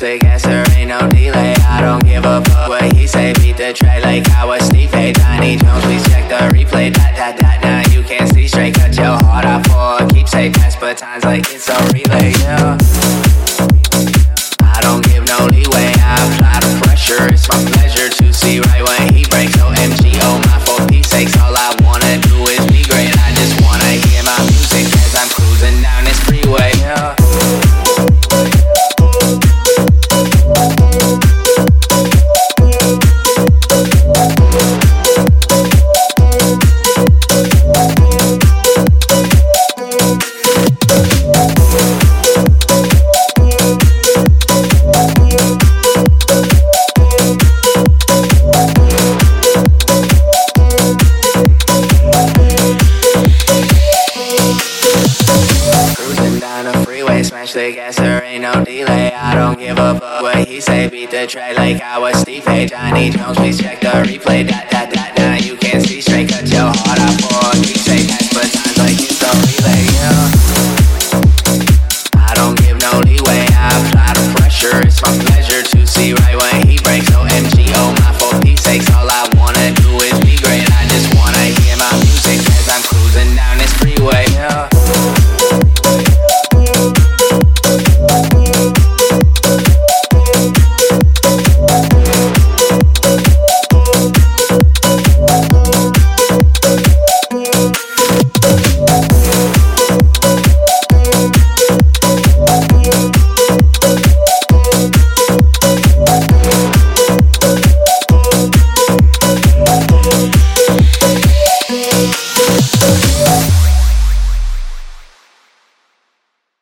the gas, there ain't no delay. I don't give a fuck what he say, beat the track like I was Steve Hey, Donnie Jones, please check the replay. Dot, dot, dot, now you can't see straight, cut your heart off for a keepsake. Pass times like it's a relay, yeah. I don't give no leeway, I apply the pressure. It's my freeway, smash the gas, there ain't no delay. I don't give a fuck what he say, beat the track like I was Steve hey, Johnny Jones, please check the replay. Dot dot dot now you can't see straight, cut your heart out for a keepsake. Pass times like this don't relay, yeah. I don't give no leeway, I apply the pressure. It's my pleasure to see right when he breaks. OMG, oh my, for peace takes. all I wanna do is be great. I just wanna hear my music as I'm cruising down this freeway, yeah.